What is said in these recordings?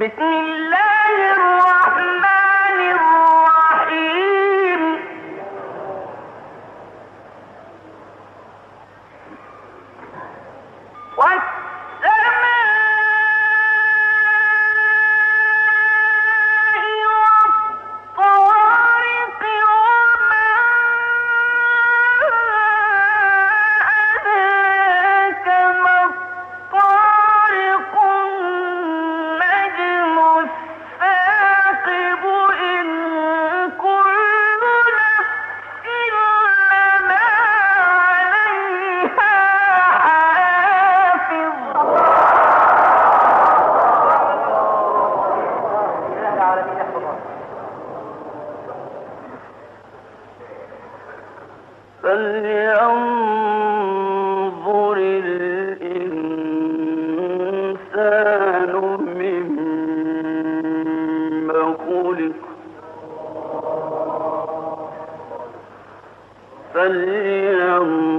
بسم الله الرحمن فلينظر الإنسان مما خلق فلينظر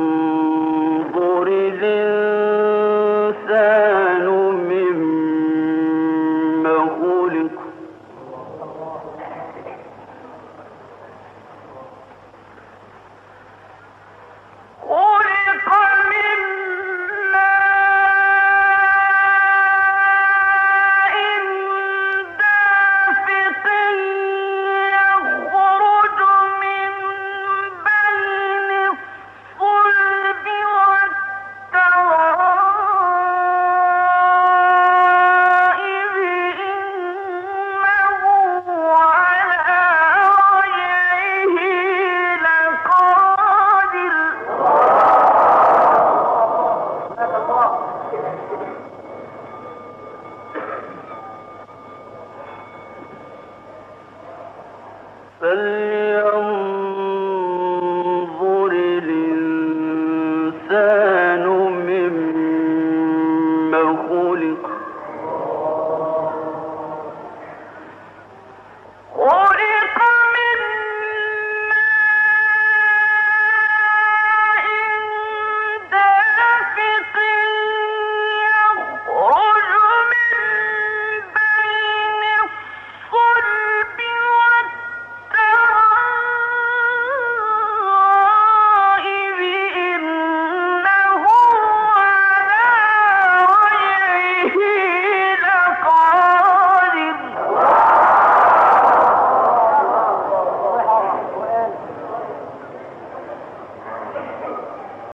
فلينظر